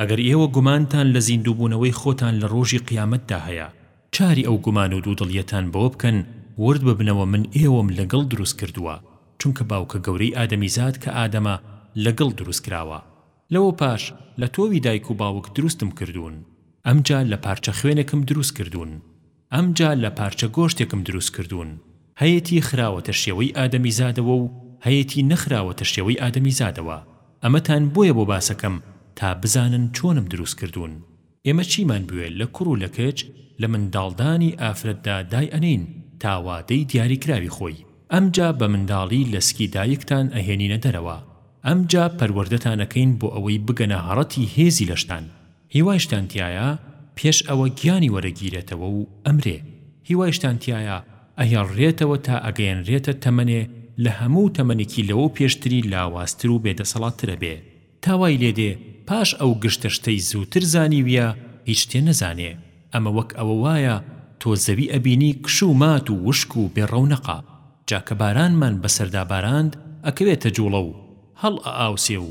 ئەگەر ئێوە گومانتان لە زیندووبوونەوەی خۆتان لە ڕۆژی قیامەتدا هەیە، چاری ئەو گومان و دوودڵییەتان بەوە بکەن ورد ببنەوە من ئێوەم لە گڵ دروست کردووە، چونکە باوکە گەورەی ئادەمیزاد کە ئادەمە لە گڵ دروست کراوە، لەوەوپاش لە تۆوی دایک و باوک دروستم کردوون، ئەمجا لە پارچە خوێنێکم دروست کردوون. ئەمجا لە پارچە گۆشتێکم دروست کردوون هەیەتی خراوەتە شێوەی ئادەمیزادەوە و هەیەتی نەخراوەتە شێوەی ئادەمیزادەوە ئەمەتان بۆیە بۆ باسەکەم تا بزانن چۆنم دروست کردوون ئێمە چیمان بوێ لە کوڕ و لە کچ لە منداڵدانی ئافرەتدا دای ئەنێین تا وادەی دیاریکراوی خۆی ئەمجا بە منداڵی لە سکی دایکتان ئەهێنینە دەرەوە ئەمجا پەروەردەتان ئەکەین بۆ ئەوەی بگەنە هەڕەتی هێزی لەشتان هیوایشتان تیایە پێش ئەوە گیانی وەرەگیرێتەوە و ئەمرێ، هیوایشتان تیایە ئەهێڵرێتەوە تا ئەگەیەنرێتە تەمەنێ لە هەموو تەمەنێکی لەوەو پێشتری لاوازتر و بێدەسەڵاتتر ئەبێ، تا وای لێدێ پاش ئەو گشتە شتەی زووتر زانیویە هیچ تێ نەزانێ، ئەمە وەک ئەوە وایە تۆ زەوی ئەبینی کش و مات و وشک و بێ ڕەونەقە، جا کە بارانمان بەسەردا باراند ئەکەوێتە جوڵە و هەڵئەئاوسێ و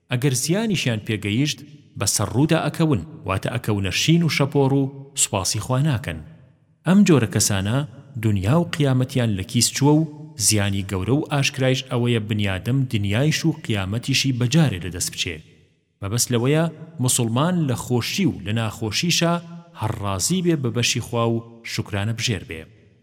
ئەگەر زیانیشیان پێ گەیشت بە سەر ڕوودا ئەکەون واتە ئەکەونە شین و شەپۆڕ و سوپاسی خوا ناکەن ئەم جۆرە کەسانە دونیا و قیامەتیان لە کیس چووە و زیانی گەورە و ئاشکرایش ئەوەیە بنیادەم دنیایش و قیامەتیشی بە جارێ لە دەست بچێ مەبەست لەوەیە موسوڵمان لە خۆشی و لە ناخۆشیشا هەر ڕازی بێ بە بەشی خوا و شوکرانە بژێر بێ.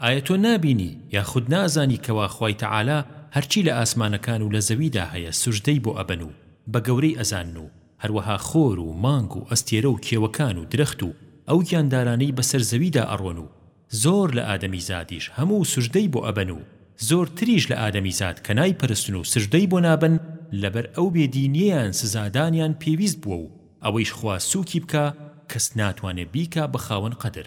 ئایا تۆ نابینی یاخود نازانی کەوا خوای تەعالا هەرچی لە ئاسمانەکان و لە زەویدا هەیە سوجدەی بۆ ئەبەن و بە گەورەی ئەزانن و هەروەها خۆر و مانگ و ئەستێرە و کێوەکان و درەخت و ئەو گیاندارانەی بەسەر زەویدا ئەڕۆن و زۆر لە ئادەمیزادیش هەموو سوجدەی بۆ ئەبەن و زۆرتریش لە ئادەمیزاد کە نایپەرستن و سوجدەی بۆ نابەن لەبەر ئەو بێ دینیەیان سزادانیان پێویست بووە و ئەوەیش خوا سووکی بکا کەس ناتوانێ بیکا بە خاوەن قەدر.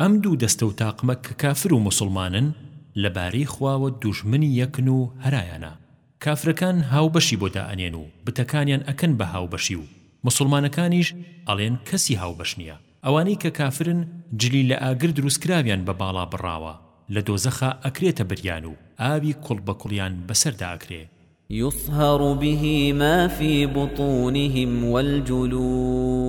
ئەم دوو دەستە و تاقمە کە کافر و موسڵمانن لە بارەی خواوە دوژمنی یەکن و هەرایانە کافرەکان هاوبەشی بۆ دائەنێن و بتەکانیان ئەکەن بە هاوبەشی و موسڵمانەکانیش ئەڵێن کەسی هاوبەش نیە ئەوانەی کە کافرن جلی لە ئاگر دروستکراویان بە باڵا بڕاوە لە دۆزەخا ئەکرێتە بریان و ئاوی کوڵ بە کوڵیان بەسەردا ئەکرێ یصهر به ما فی بطونهم والجلود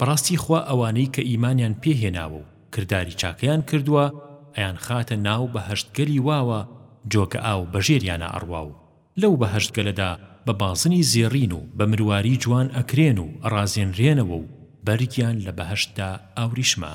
بەڕاستی خوا ئەوانەی کە ئیمانیان پێ هێناوە و کرداری چاکەیان کردووە ئەیانخاتە ناو بەهەشتگەلی واوە جۆگە ئاو بەژێریانا ئەڕوا و لەو بەهەشتگەلەدا بە بازنی زێڕین و بە مرواری جوان ئەکرێن و ئەڕازێنرێنەوە و بەرگیان لە بەهەشتدا ئاوریشمە.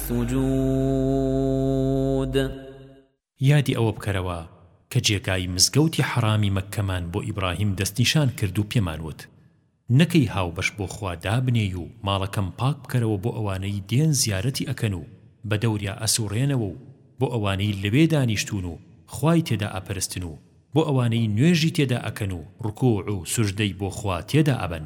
سجود. یادی ئەوە بکەرەوە کە جێگای مزگەوتی حەڕامی مەککەمان بۆ ئیبڕاهیم دەستنیشان کرد و پێمان وت، نەکەی هاوبەش بۆ خوا دابنێی و ماڵەکەم پاک بکەرەوە بۆ ئەوانەی دێن زیارەتی ئەکەن و بەدەوریا ئەسوڕێنەوە و بۆ ئەوانەی لەوێ دانیشتوون و خوای تێدا ئەپەرستن و بۆ ئەوانەی نوێژی تێدا ئەکەن و ڕکوع و سوجدەی بۆ خوا تێدا ئەبەن.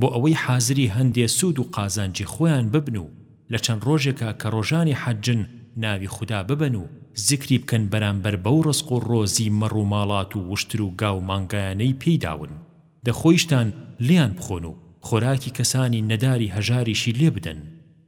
بۆ ئەوەی حازری هەندێ سوود و قازانجی خۆیان ببن و لە چەند ڕۆژێکا کە ڕۆژانی حەجن ناوی خودا ببەن و زیکری بکەن بەرامبەر بەو ڕزق و ڕۆزی مەڕ و ماڵات و وشتر و گا و مانگایانەی پێی داون دە خۆیشتان لێیان بخۆن و خۆراکی کەسانی نەداری هەژاریشی لێ بدەن.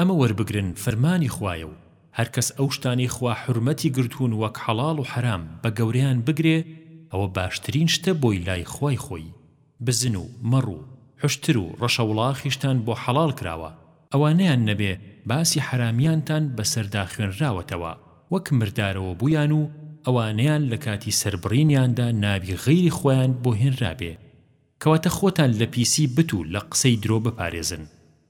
ئەمە وەربگرن فەرمانی خوایە و هەرکەس ئەو شتانەی خوا حورمەتی گرتوون وەک حەڵاڵ و حەرام بە گەورەیان بگرێ ئەوە باشترین شتە بۆی لای خوای خۆی بزن و مەڕ و حوشتر و ڕەشەوڵاخیشتان بۆ حەڵاڵ کراوە ئەوانەیان نەبێ باسی حەرامیانتان بەسەردا خوێنراوەتەوە وەک مردارەوە بوویان و ئەوانەیان لە کاتی سەربڕینیاندا ناوی غەیری خوایان بۆ هێنرابێ کەواتە خۆتان لە پیسی بت و لە قسەی درۆ بپارێزن.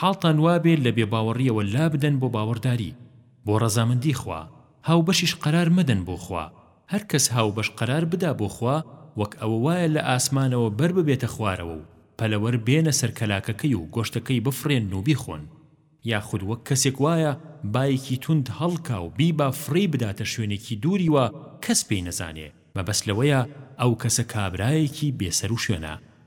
حاڵتان وابێ لە بێباوەڕیەوە لابدەن بۆ باوەڕداری، بۆ ڕەزامەندی خوا، هاوبەشیش قەرار مەدەن بۆ خوا، هەر کەس هاوبەش قەرار بدا بۆ خوا وەک ئەوە وایە لە ئاسمانەوە بەر ببێتە خوارەوە و پەلەوەر بێنە سەر کەلاکەکەی و گۆشتەکەی بفڕێنن و بیخۆن، یاخود وەک کەسێک وایە بایەکی توند هەڵکا و بیبا فڕێی بداتە شوێنێکی دووری وا کەس پێی نەزانێ، مەبەست لەوەیە ئەو کەسە کابرایەکی بێ سەروشوێنە.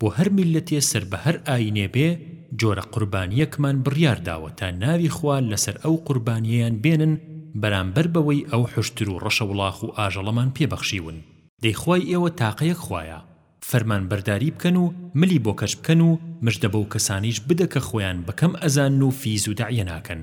بۆ هەر میللەتێ سەر بە هەر ئاینێ بێ جۆرە قوربانیەکمان بڕیار داوە تا ناوی خوا لەسەر ئەو قوربانیەیان بێنن بەرامبەر بەوەی ئەو حوشتر و ڕەشە وڵاخ و ئاژەڵەمان پێ بەخشیون دەی خوای ئێوە تاقە یەک خوایە فەرمان بەرداری بکەن و ملی بۆ کەچ بکەن و مژدە بەو کەسانیش بدە کە خۆیان بەکەم ئەزانن و فیز و دەعیە ناکەن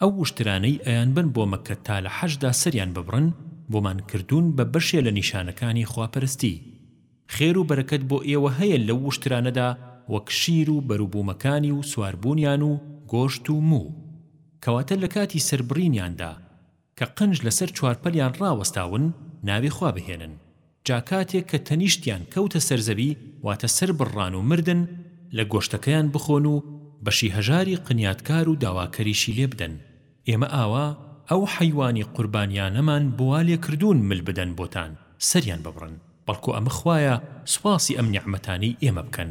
ئەو وشترانەی ئەیانبەن بۆ مەککە تا لە حەجدا سەریان ببڕن بۆمان کردوون بە بەشێ لە نیشانەکانی خوا پەرستی خێر و بەرەکەت بۆ ئێوە هەیە لەو وشترانەدا وەک شیر و بەروبومەکانی و سواربوونیان و گۆشت و موو کەواتە لە کاتی سەربڕینیاندا کە قنج لەسەر چوارپەلیان ڕاوەستاون ناوی خوا بهێنن جا کاتێک کە تەنیشتیان کەوتە سەر زەوی واتە سەر بڕران و مردن لە گۆشتەکەیان بخۆن و بەشی هەژاری قنیاتکار و داواکەریشی لێ بدەن ئێمە ئاوا ئەو حەیوانی قوربانیانەمان بۆ وا لێ کردوون مل بدەن بۆتان سەریان ببڕن بەڵکو ئەمە خوایە سوپاسی ئەم نیعمەتانەی ئێمە بکەن.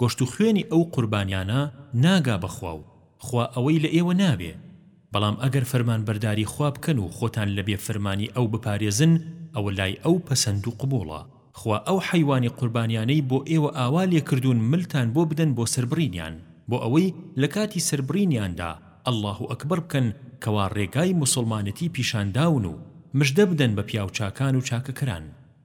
گۆشت و خوێنی ئەو قوربانیانە ناگا بە خوا و خوا ئەوەی لە ئێوە ناوێ، بەڵام ئەگەر فەرمانبەرداری خوا بکەن و خۆتان لە بێ فرمانی ئەو بپارێزن ئەوە لای ئەو پەسەند و قبوڵە. خوا ئەو حەیوانی قوربانیانەی بۆ ئێوە ئاوا لێ کردوون ملتان بۆ بدەن بۆ سەربڕینیان، بۆ ئەوەی لە کاتی سەربڕینیاندا اللە اکبر بکەن کەوا ڕێگای موسوڵمانەتی پیشان داون و مژدە بدەن بە پیاو چاکان و چاکەکەران.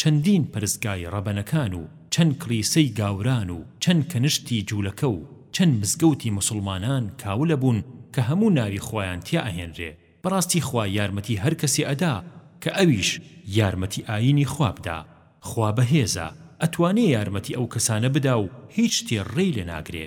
چەندین پەرستگای ڕەبەنەکان و چەند کڵیسەی گاوران و چەند کەنشتی جولەکە و چەند مزگەوتی موسڵمانان کاولە بوون کە هەموو ناوی خوایان تیا ئەهێنرێ بەڕاستی خوا یارمەتی هەر کەسێ ئەدا کە ئەویش یارمەتی ئایینی خوا بدا خوا بەهێزە ئەتوانێ یارمەتی ئەو کەسانە بدا و هیچ شتێ ڕێی لێ ناگرێ.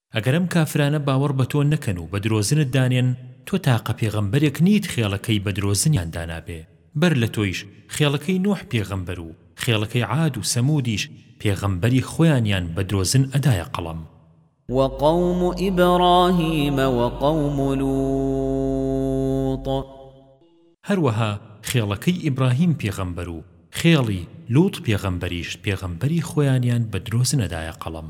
ئەگەر ئەم کافرانە باوەڕ بە تۆ نەکەن و بە درۆزنت دانێن، تۆ تاقە پێغەمبەرێک نیت خێڵەکەی بە درۆزنیان دانابێ، بەر لە تۆیش خێڵەکەی نوح پێغەمبەر و خێڵەکەی عاد و سەمودیش پێغەمبەری خۆیانیان بە درۆزن ئەدایە قەڵەم. وقوم ابراهیم وقوم لوط. هەروەها خێڵەکەی ئیبراهیم پێغەمبەر و خێڵی لوط پێغەمبەریش پێغەمبەری خۆیانیان بە درۆزن ئەدایە قەڵەم.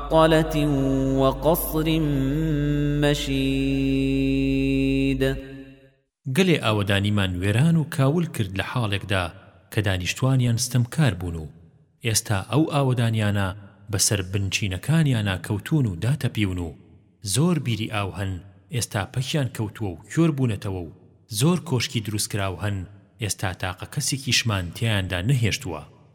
قلة وقصر مشيد گەلێ ئاوەدانیمان وێران و کاول کرد لە حاڵێکدا کە دانیشتوانیان ستەمکار بوون و ئێستا ئەو ئاوەدانیانە بەسەر بنچینەکانیانا کەوتوون و داتەپیون و زۆر بیری ئاو هەن ئێستا پەکیان کەوتووە و کۆر بوونەتەوە و زۆر کۆشکی دروستکراو هەن ئێستا تاقە کەسێکیشمان تیایاندا نەهێشتووە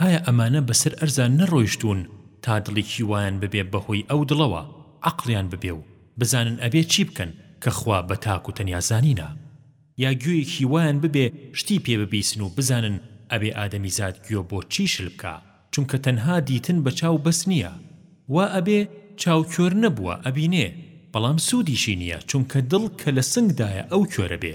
ئایا ئەمانە بەسەر ئەرزا نەڕۆیشتوون تا دڵیکی وایان ببێ بەهۆی ئەو دڵەوە عەقڵیان ببێ و بزانن ئەبێ چی بکەن کە خوا بە تاک و تەنیا زانینە؟ یا گوێیەکی وایان ببێ شتی پێ ببیسن و بزانن ئەبێ ئادەمیزاد گوێ بۆ چی شل بکا چونکە تەنها دیتن بە چاو بەس نییە وا ئەبێ چاو کۆر نەبووە ئەبینێ بەڵام سوودیشی نییە چونکە دڵ کە لە سنگدایە ئەو کۆرە بێ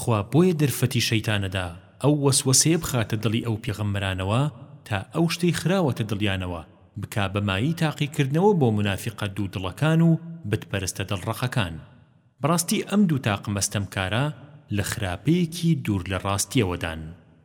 خوا بۆیە دەرفەتی شەیتانەدا ئەو وەسوەسەیە بخاتە دڵی ئەو پێغەمبەرانەوە تا ئەو شتەی خراوەتە دڵیانەوە بکا بە مایەی تاقیکردنەوە بۆ مونافیقە دوو دڵەکان و بت پەرستە دڵ ڕەقەکان بەڕاستی ئەم دوو تاقمە ستەمکارە لە خراپەیەکی دوور لە ڕاستیەوەدان.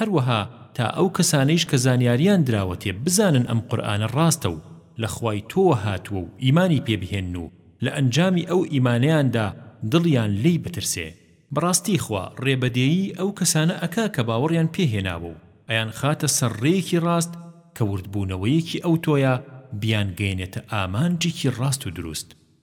هەروەها تا ئەو کەسانەیش کە زانیاریان دراوەتێ بزانن ئەم قورئانە ڕاستە و لە خوای تۆوە هاتووە و ئیمانی پێ بهێنن و لە ئەنجامی ئەو ئیمانەیاندا دڵیان لێی بترسێ بەڕاستی خوا ڕێبەدێیی ئەو کەسانە ئەکا کە باوەڕیان پێ هێناوە و ئەیانخاتە سەر ڕێیەکی ڕاست کە وردبوونەوەیەکی ئەوتۆیە بیانگەیەنێتە ئامانجێکی ڕاست و دروست.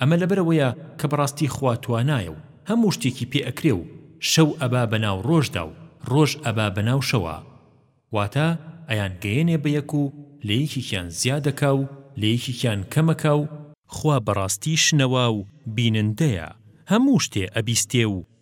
ئەمە لەبەرئەوەیە کە بەڕاستی خوا توانایە و هەموو شتێکی پێ ئەکرێ و شەو ئەبا بەناو ڕۆژدا و ڕۆژ ئەبا بەناو شەوا واتە ئەیان گەیەنێ بە یەک و لە یەکێکیان زیاد ئەکا و لە یەکێکیان کەم ئەکا و خوا بەڕاستی شنەوا و بینندەیە هەموو شتێ ئەبیستێ و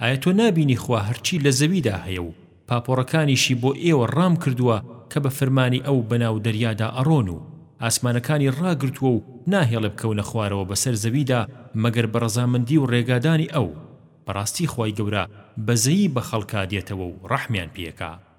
ئایا تۆ نابینی خوا هەرچی لە زەویدا هەیە و پاپۆڕەکانیشی بۆ ئێوە ڕام کردووە کە بە فرمانی ئەو بە ناو دەریادا ئەڕۆن و ئاسمانەکانی ڕاگرتووە و ناهێڵێ بکەونە خوارەوە بە سەر زەویدا مەگەر بە ڕەزامەندی و ڕێگادانی ئەو بەڕاستی خوای گەورە بەزەیی بە خەڵکا دێتەوە و ڕەحمیان پێکا.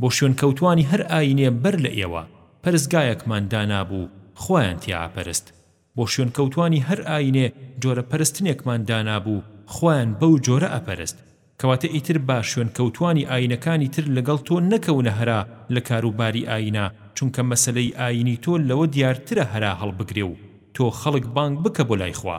بۆ شوێنکەوتوانی هەر ئایینێ بەر لە ئێوە پەرستگایەکمان دانابوو خوایان تێا ئەپەرست بۆ شوێنکەوتوانی هەر ئایینێ جۆرە پەرستنێکمان دانابوو خوایان بەو جۆرە ئەپەرست کەواتە ئیتر با شوێنکەوتوانی ئایینەکانی تر لەگەڵ تۆ نەکەونە هەرا لە کارو باری ئایینە چونکە مەسەلەی ئایینی تۆ لەوە دیارترە هەرا هەڵبگرێ و تۆ خەڵک بانگ بکە بۆ لای خوا.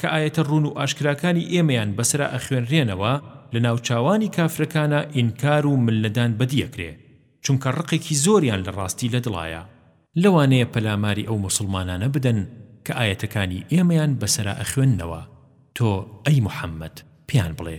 کە ئایەتە ڕوون و ئاشکراکانی ئێمەیان بەسەرا ئەخوێنرێنەوە، لە ناوچاوانی کافرەکانا ئینکار و مل نەدان بەدی ئەکرێ، چونکە ڕقێکی زۆریان لە ڕاستی لە دڵایە. لەوانەیە پەلاماری ئەو موسڵمانانە بدەن کە ئایەتەکانی ئێمەیان بەسەرا ئەخوێننەوە، تۆ، ئەی محمد، پێیان بڵێ،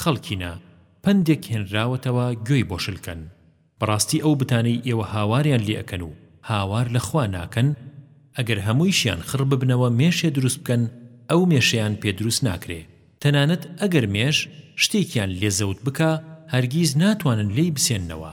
خەڵکینە، پەندێک هێنراوەتەوە گوێی بۆ شل کەن. بەڕاستی ئەو بتانەی ئێوە هاواریان لێ ئەکەن و هاوار لە خوا ناکەن، ئەگەر هەموویشیان خڕ ببنەوە مێشێ دروست بکەن ئەو مێشەیان پێ دروست ناکرێ، تەنانەت ئەگەر مێش شتێکیان لێ زەوت بکا هەرگیز ناتوانن لێی بسێننەوە.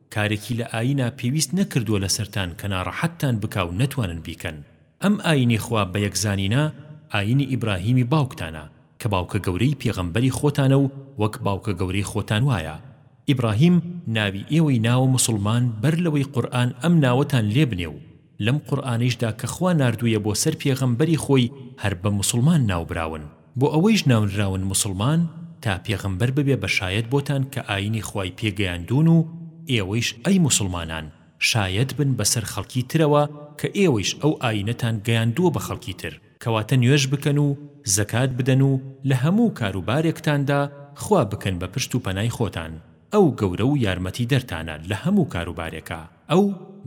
کارێکی لە ئاینا پێویست نەکردووە لەسەرتان کە ناڕەحەتتان بکا و نەتوانن بیکەن ئەم ئاینی خوا بە یەک زانینە ئاینی ئیبراهیمی باوکتانە کە باوکە گەورەی پێغەمبەری خۆتانە و وەک باوکە گەورەی خۆتان وایە ئیبراهیم ناوی ئێوەی ناوە موسڵمان بەر لەوەی قورئان ئەم ناوەتان لێ بنێ و لەم قورئانەیشدا کە خوا ناردوویە بۆ سەر پێغەمبەری خۆی هەر بە موسڵمان ناوبراون بۆ ئەوەیش ناونراون موسڵمان تا پێغەمبەر ببێ بە شایەت بۆتان کە ئاینی خوای پێ گەیاندوون و ئێوەیش ئەی موسڵمانان شایەت بن بەسەر خەڵکی ترەوە کە ئێوەیش ئەو ئاینەتان گەیاندووە بە خەڵکی تر کەواتە نوێژ بکەن و زەکات بدەن و لە هەموو کار و بارێکتاندا خوا بکەن بە پشت و پەنای خۆتان ئەو گەورە و یارمەتیدەرتانە لە هەموو کار و بارێکا. ئەو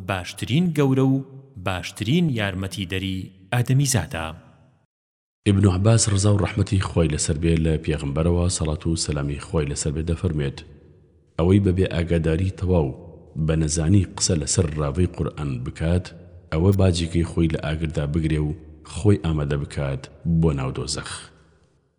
باشترین گەورە و باشترین یارمەتیدەری ئادەمیزادە. ابن عباس ڕەزا و ڕەحمەتی خوای لەسەر بێ لە پێغەمبەرەوە سەڵات و سەلامی خوای لەسەر بێ دەفەرموێت، ئەوەی بە بێ ئاگاداری تەواو بە نەزانی قسە لەسەر ڕاڤەی قورئان بکات ئەوە با جێگەی خۆی لە ئاگردا بگرێ و خۆی ئامادە بکات بۆ ناو دۆزەخ.